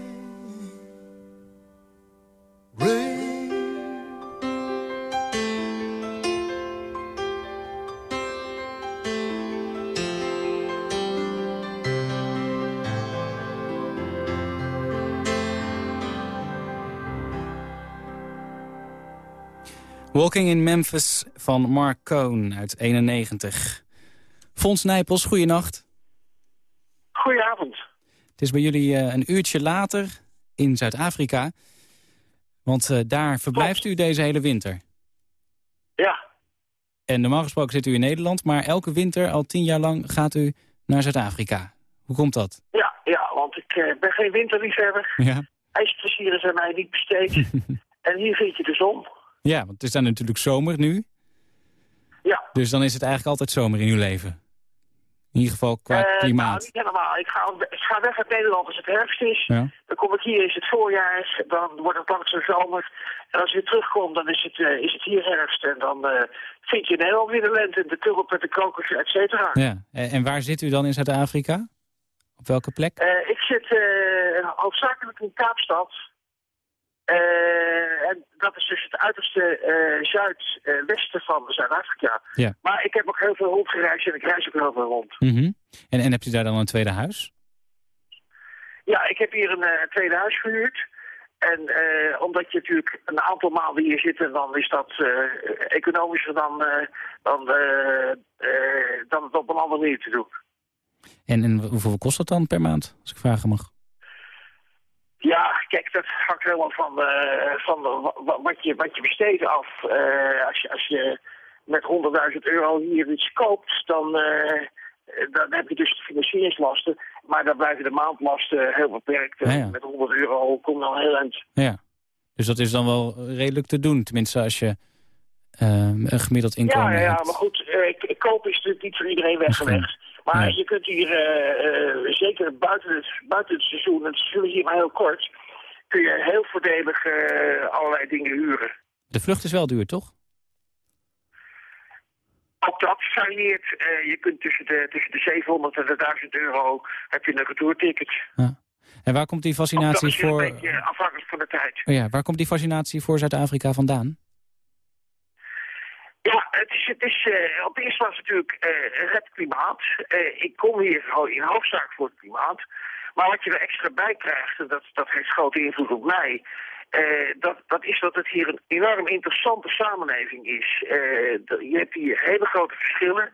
Walking in Memphis van Mark Cohn uit 91. Fons Nijpels, goeienacht. Goedenavond. Het is bij jullie eh, een uurtje later in Zuid-Afrika. Want eh, daar verblijft u deze hele winter. Ja. En normaal gesproken zit u in Nederland, maar elke winter, al tien jaar lang, gaat u naar Zuid-Afrika. Hoe komt dat? Ja, ja want ik eh, ben geen winterliefhebber. Ja. IJsplezieren zijn mij niet besteed. en hier vind je de zon. Ja, want het is dan natuurlijk zomer nu. Ja. Dus dan is het eigenlijk altijd zomer in uw leven. In ieder geval qua Nou, klimaat. niet helemaal. Ik ga, ik ga weg uit Nederland als het herfst is. Ja. Dan kom ik hier, is het voorjaar. Dan wordt het langzaam zomer. En als ik weer terugkom, dan is het, eh, is het hier herfst. En dan eh, vind je in Nederland weer de lente. De tulp met de krokussen, et cetera. Ja. En waar zit u dan in Zuid-Afrika? Op welke plek? Ik zit hoofdzakelijk in Kaapstad. Eh, en dat is dus het uiterste eh, zuidwesten van Zuid-Afrika. Ja. Maar ik heb ook heel veel rondgereisd en ik reis ook heel veel rond. Mhm. en, en hebt u daar dan een tweede huis? Ja, ik heb hier een eh, tweede huis gehuurd. En omdat je natuurlijk een aantal maanden hier zit, en dan is dat economischer dan, dan, dan het op een andere manier te doen. En, en hoeveel kost dat dan per maand, als ik vragen mag? Ja, kijk, dat hangt helemaal van, eh, van wa- wa- wat, je, wat je besteedt af. Eh, als, je, als je met 100.000 euro hier iets koopt, dan, eh, dan heb je dus de financieringslasten. Maar dan blijven de maandlasten heel beperkt. Ja, ja. Met 100 euro kom je dan heel eind. Ja. Dus dat is dan wel redelijk te doen. Tenminste, als je een gemiddeld inkomen Ja, ja, ja, hebt. maar goed, ik koop is natuurlijk niet voor iedereen weggelegd. Maar Nee. je kunt hier, eh, eh, zeker buiten het, buiten het seizoen, het seizoen is hier maar heel kort, kun je heel voordelig eh, allerlei dingen huren. De vlucht is wel duur, toch? Ook dat varieert. Je kunt tussen de, tussen de 700 en de 1000 euro heb je een retourticket. En waar komt die fascinatie voor... een beetje afhankelijk van de tijd. Oh ja, waar komt die fascinatie voor Zuid-Afrika vandaan? Ja, het is, het is eh, op de eerste plaats natuurlijk eh, het klimaat. Eh, ik kom hier in hoofdzaak voor het klimaat. Maar wat je er extra bij krijgt, en dat, dat heeft grote invloed op mij... dat, dat is dat het hier een enorm interessante samenleving is. Je hebt hier hele grote verschillen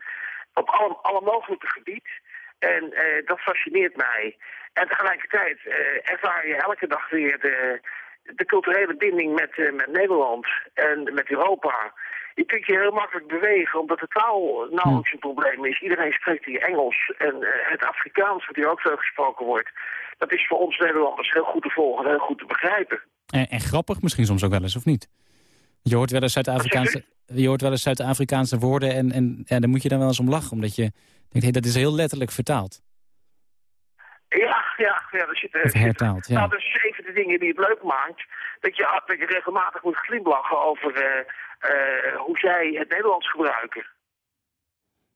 op alle, alle mogelijke gebieden. En dat fascineert mij. En tegelijkertijd ervaar je elke dag weer de, de culturele binding met, met Nederland en met Europa. Je kunt je heel makkelijk bewegen, omdat de taal nauwelijks een probleem is. Iedereen spreekt hier Engels en eh, het Afrikaans, wat hier ook veel gesproken wordt. Dat is voor ons Nederlanders heel goed te volgen en heel goed te begrijpen. En, en grappig misschien soms ook wel eens, of niet? Je hoort wel eens Zuid-Afrikaanse, je hoort wel eens Zuid-Afrikaanse woorden en, en ja, daar moet je dan wel eens om lachen. Omdat je denkt, hé, dat is heel letterlijk vertaald. Ja, ja, er zitten... Of hertaald, ja. Nou, dat is een van de dingen die het leuk maakt. Dat je, dat je regelmatig moet glimlachen over eh, eh, hoe zij het Nederlands gebruiken.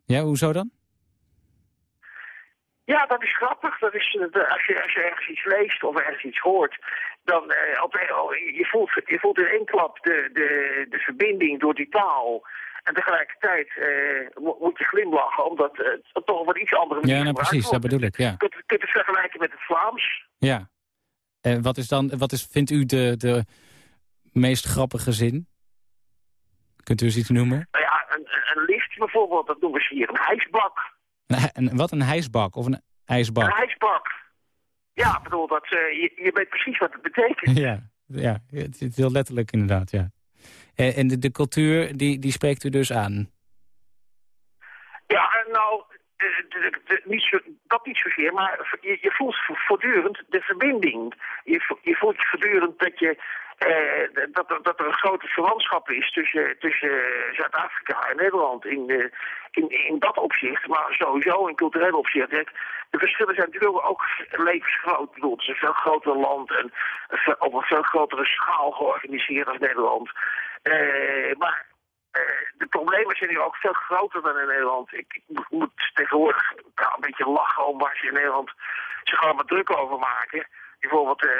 Ja, hoezo dan? Ja, dat is grappig. Dat is, eh, als, je, als je ergens iets leest of ergens iets hoort, dan eh, op, oh, je, voelt, je voelt in één klap de, de, de verbinding door die taal. En tegelijkertijd eh, mo- moet je glimlachen, omdat eh, het toch een iets andere manier Ja, nou, precies, dat bedoel ik, ja. Je kunt, je kunt het vergelijken met het Vlaams. Ja. En wat is dan, wat is, vindt u de, de meest grappige zin? Kunt u eens iets noemen? Nou ja, een, een, lift bijvoorbeeld, dat noemen ze hier een ijsbak. Een, wat, een hijsbak of een Een ijsbak? ijsbak. Ja, ik bedoel, dat, eh, je, je weet precies wat het betekent. Ja, ja het is heel letterlijk inderdaad, ja. En, en de, cultuur, die, die spreekt u dus aan? Ja, nou, eh, niet zo, dat niet zozeer, maar je, je voelt vo- voortdurend de verbinding. Je, je voelt voortdurend dat, je, eh, dat, er- dat een grote verwantschap is tussen, tussen Zuid-Afrika en Nederland in, eh, in, in dat opzicht. Maar sowieso in cultureel opzicht. De verschillen zijn natuurlijk ook levensgroot. Het is een veel groter land en op een veel grotere schaal georganiseerd als Nederland. Eh, maar eh, de problemen zijn hier ook veel groter dan in Nederland. Ik, ik moet- tegenwoordig een beetje lachen om waar ze in Nederland zich allemaal druk over maken. Bijvoorbeeld eh,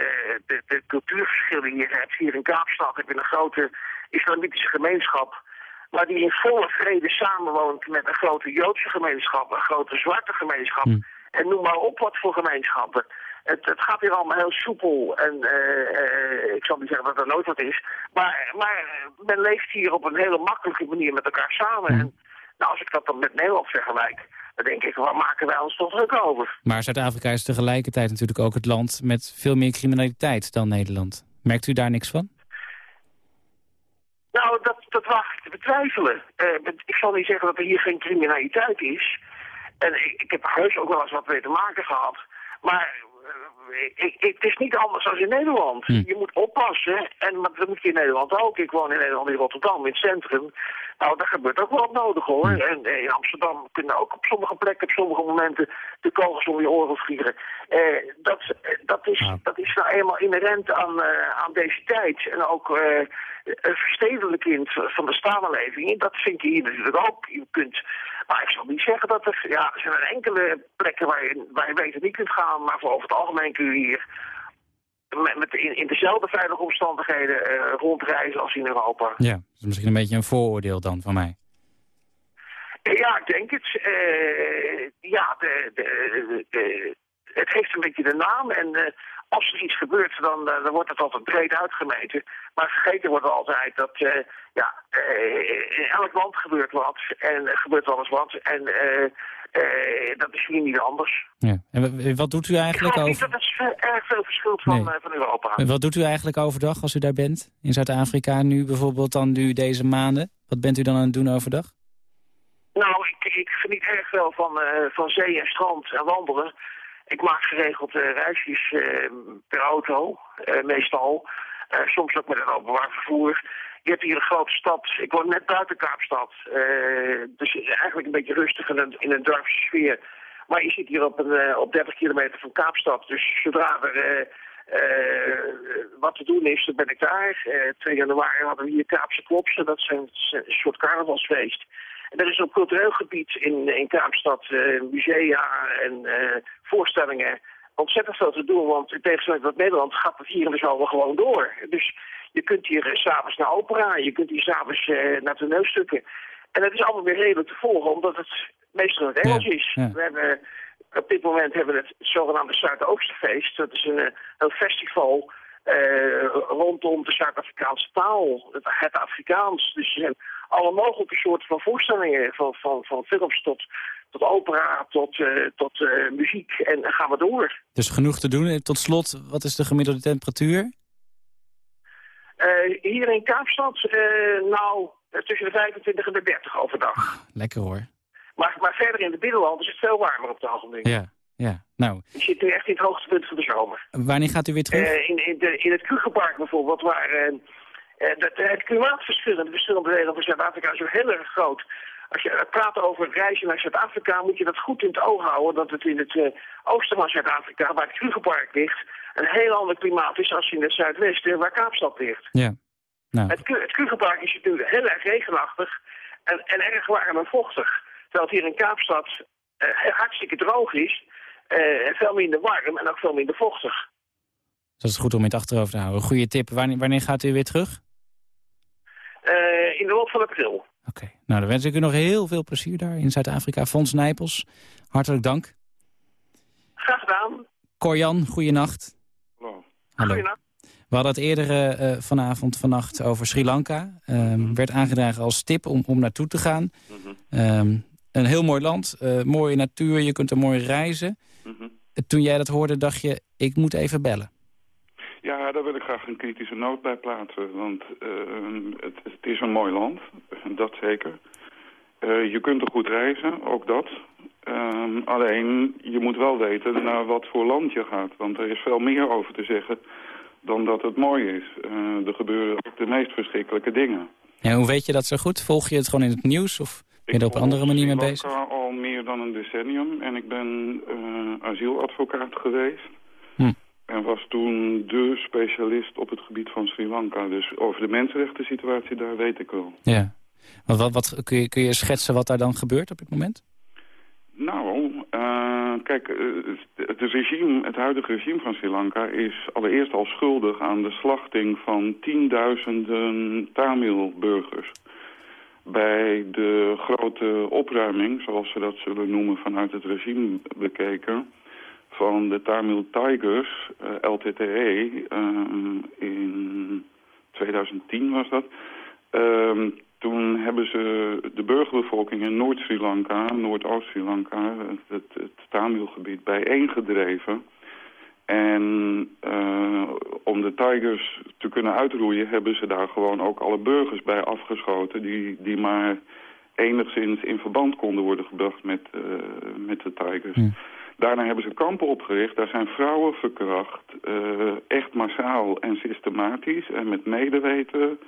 de, de cultuurverschillen die je hebt. Hier in Kaapstad heb je een grote islamitische gemeenschap. Maar die in volle vrede samenwoont met een grote Joodse gemeenschap, een grote zwarte gemeenschap. En noem maar op wat voor gemeenschappen. Het, het gaat hier allemaal heel soepel en eh, eh, ik zal niet zeggen dat er nooit wat is. Maar, maar men leeft hier op een hele makkelijke manier met elkaar samen. En nou, als ik dat dan met Nederland vergelijk, dan denk ik, waar maken wij ons toch druk over? Maar Zuid-Afrika is tegelijkertijd natuurlijk ook het land met veel meer criminaliteit dan Nederland. Merkt u daar niks van? Nou, dat, dat waag ik te betwijfelen. Eh, ik zal niet zeggen dat er hier geen criminaliteit is. En ik, ik heb heus ook wel eens wat mee te maken gehad. Maar ik, ik, het is niet anders dan in Nederland. Je moet oppassen. En maar dat moet je in Nederland ook. Ik woon in Nederland in Rotterdam, in het centrum. Nou, daar gebeurt ook wel wat nodig hoor. En eh, in Amsterdam kunnen ook op sommige plekken, op sommige momenten, de kogels om je oren vliegen. Eh, dat, eh, dat, is, dat is nou eenmaal inherent aan, eh, aan deze tijd. En ook verstedelijking van de samenleving. Dat vind je hier natuurlijk ook. Je kunt, maar ik zal niet zeggen dat er, ja, er zijn enkele plekken waar je, waar je beter niet kunt gaan. Maar voor over het algemeen kun je hier met, met in, in dezelfde veilige omstandigheden eh, rondreizen als in Europa. Ja, dat is misschien een beetje een vooroordeel dan van mij. Eh, Ja, ik denk het. Eh, ja, de, de, de- het heeft een beetje de naam. En als er iets gebeurt, dan, eh, dan wordt het altijd breed uitgemeten. Maar vergeten wordt altijd dat eh, ja, eh, in elk land gebeurt wat. En er gebeurt wel eens wat. En dat is hier niet anders. Ja. En wa- wat doet u Ik eigenlijk niet over... dat het erg veel verschilt van, Nee. van Europa. Wat doet u eigenlijk overdag als u daar bent? In Zuid-Afrika nu bijvoorbeeld dan nu deze maanden? Wat bent u dan aan het doen overdag? Nou, ik, ik geniet erg wel van, van zee en strand en wandelen. Ik maak geregeld eh, reisjes eh, per auto, eh, meestal. Soms ook met het openbaar vervoer. Je hebt hier een grote stad. Ik woon net buiten Kaapstad. Dus eigenlijk een beetje rustig in een, in een dorpse sfeer. Maar je zit hier op, een, op 30 kilometer van Kaapstad. Dus zodra er wat te doen is, dan ben ik daar. Eh 2 januari hadden we hier Kaapse Klopsen. Dat is een, een soort carnavalsfeest. En er is op cultureel gebied in, in Kaapstad eh, musea en eh, voorstellingen ontzettend veel te doen. Want in tegenstelling tot Nederland gaat het hier in de zomer gewoon door. Dus je kunt hier eh, s'avonds naar opera, je kunt hier s'avonds naar toneelstukken. En het is allemaal weer redelijk te volgen, omdat het meestal in het Engels is. We hebben, op dit moment hebben we het zogenaamde Zuidoostenfeest. Dat is een, een festival rondom de Zuid-Afrikaanse taal, het, het Afrikaans. Dus er zijn alle mogelijke soorten van voorstellingen, van, van, van films tot, tot opera, tot, eh, tot eh, muziek. En dan gaan we door. Dus genoeg te doen. En Tot slot, wat is de gemiddelde temperatuur? Eh, hier in Kaapstad, nou, tussen de 25 en de 30 overdag. Lekker hoor. Maar, maar verder in de binnenland is het veel warmer op het ogenblik. Ja, ja. Nou, Je zit nu echt in het hoogtepunt van de zomer. wanneer gaat u weer terug? In, in, de, in het Krugerpark bijvoorbeeld, waar dat, het klimaatverschil in de verschillende delen van Zuid-Afrika is zo heel erg groot. Als je eh, praat over reizen naar Zuid-Afrika, moet je dat goed in het oog houden. Dat het in het eh, oosten van Zuid-Afrika, waar het Krugerpark ligt, een heel ander klimaat is als in het zuidwesten, waar Kaapstad ligt. Ja. Nou, Het, het Krugerpark is natuurlijk heel erg regenachtig en, en erg warm en vochtig. Terwijl het hier in Kaapstad eh, hartstikke droog is, eh, en veel minder warm en ook veel minder vochtig. dat is goed om in het achterhoofd te houden. Goeie tip. Wanneer, wanneer gaat u weer terug? Eh, in de loop van april. Nou, dan wens ik u nog heel veel plezier daar in Zuid-Afrika. Fons Nijpels, hartelijk dank. Graag gedaan. Corjan, goeienacht. Hallo. Hallo. We hadden het eerder eh, eh, vanavond, vannacht over Sri Lanka. Ehm, Werd aangedragen als tip om, om naartoe te gaan. Ehm, een heel mooi land, eh, mooie natuur, je kunt er mooi reizen. Mhm. Toen jij dat hoorde, dacht je, ik moet even bellen. Ja, daar wil ik graag een kritische noot bij plaatsen. Want eh, het, het is een mooi land, dat zeker. Eh, je kunt er goed reizen, ook dat. Ehm, alleen, je moet wel weten naar wat voor land je gaat. Want er is veel meer over te zeggen dan dat het mooi is. Eh, er gebeuren ook de meest verschrikkelijke dingen. Ja, hoe weet je dat zo goed? Volg je het gewoon in het nieuws of ben je er op een andere manier mee bezig? Lanka al meer dan een decennium. En ik ben asieladvocaat geweest. En was toen de specialist op het gebied van Sri Lanka. Dus over de mensenrechten situatie, daar weet ik wel. Ja. Wat, wat, wat, kun, je, kun je schetsen wat daar dan gebeurt op dit moment? Nou, eh, kijk, eh, het, regime, het huidige regime van Sri Lanka is allereerst al schuldig aan de slachting van tienduizenden Tamil-burgers. Bij de grote opruiming, zoals ze dat zullen noemen vanuit het regime bekeken, van de Tamil Tigers, eh, LTTE, eh, in 2010 was dat. Ehm, toen hebben ze de burgerbevolking in Noord-Sri Lanka, Noordoost-Sri Lanka, het, het, Tamilgebied, bijeengedreven. En eh, om de tigers te kunnen uitroeien hebben ze daar gewoon ook alle burgers bij afgeschoten... die, die maar enigszins in verband konden worden gebracht met, met de tigers. Daarna hebben ze kampen opgericht. Daar zijn vrouwen verkracht. eh, echt massaal en systematisch. En met medeweten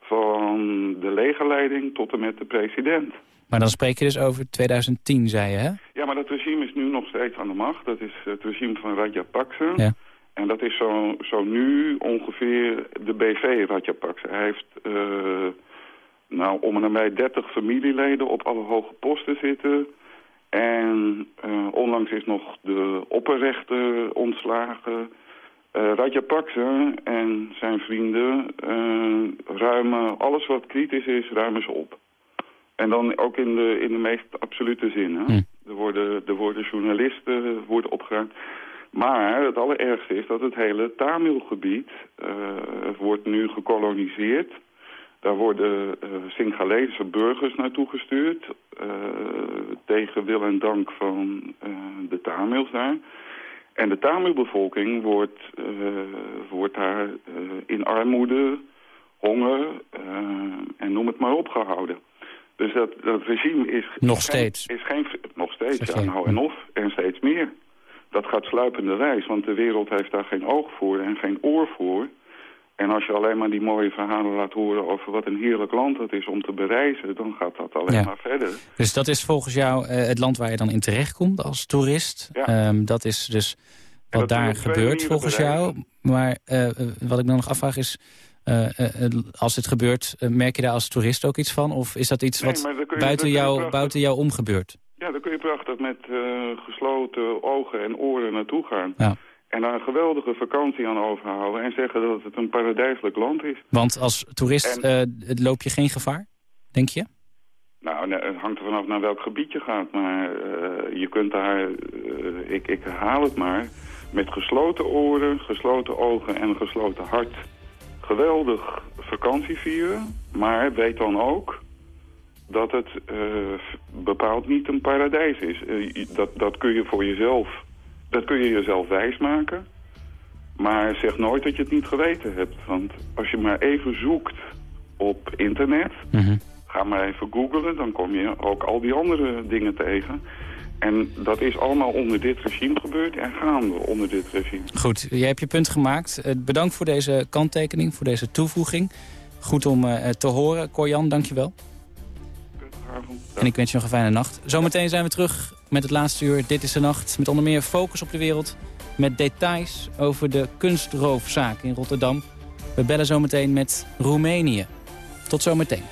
van de legerleiding tot en met de president. Maar dan spreek je dus over 2010, zei je, hè? Ja, maar dat regime is nu nog steeds aan de macht. Dat is het regime van Rajapaksa. Ja. En dat is zo, zo nu ongeveer de BV Rajapaksa. Hij heeft eh, nou om en nabij 30 familieleden op alle hoge posten zitten. En eh, onlangs is nog de opperrechter ontslagen. Eh Rajapaksa en zijn vrienden eh, ruimen alles wat kritisch is, ruimen ze op. En dan ook in de, in de meest absolute zin. Hè? Er, worden, er worden journalisten worden opgeruimd. Maar het allerergste is dat het hele Tamilgebied wordt nu gekoloniseerd. Daar worden uh, Singalese burgers naartoe gestuurd. eh, tegen wil en dank van eh, de Tamils daar. En de Tamilbevolking wordt, eh, wordt daar eh, in armoede, honger eh, en noem het maar op gehouden. Dus dat, dat regime is... Nog geen- steeds. Is geen, nog steeds, ja, nou en of. En steeds meer. Dat gaat sluipende reis, want de wereld heeft daar geen oog voor en geen oor voor. En als je alleen maar die mooie verhalen laat horen over wat een heerlijk land het is om te bereizen, dan gaat dat alleen Ja. maar verder. Dus dat is volgens jou eh, het land waar je dan in terechtkomt als toerist. Ehm, dat is dus wat daar gebeurt volgens jou. Maar eh, eh, wat ik dan nog afvraag is... als het gebeurt, merk je daar als toerist ook iets van? Of is dat iets Nee, wat buiten, jou, prachtig- buiten jou om gebeurt? Ja, dan kun je prachtig met gesloten ogen en oren naartoe gaan. Ja. En daar een geweldige vakantie aan overhouden en zeggen dat het een paradijselijk land is. Want als toerist eh, loop je geen gevaar, denk je? Nou, het hangt er vanaf naar welk gebied je gaat. Maar eh, je kunt daar, eh, ik, ik herhaal het maar, met gesloten oren, gesloten ogen en gesloten hart geweldig vakantie vieren. Maar weet dan ook dat het bepaald niet een paradijs is. Dat, dat kun je voor jezelf, dat kun je jezelf wijsmaken. Maar zeg nooit dat je het niet geweten hebt. Want als je maar even zoekt op internet... Ga maar even googlen, dan kom je ook al die andere dingen tegen. En dat is allemaal onder dit regime gebeurd en gaande onder dit regime. Goed, jij hebt je punt gemaakt. Eh, bedankt voor deze kanttekening, voor deze toevoeging. Goed om eh, te horen. Corjan, dankjewel. En ik wens je nog een fijne nacht. Zometeen zijn we terug met het laatste uur. Dit is de nacht. Met onder meer focus op de wereld. Met details over de kunstroofzaak in Rotterdam. We bellen zometeen met Roemenië. Tot zometeen.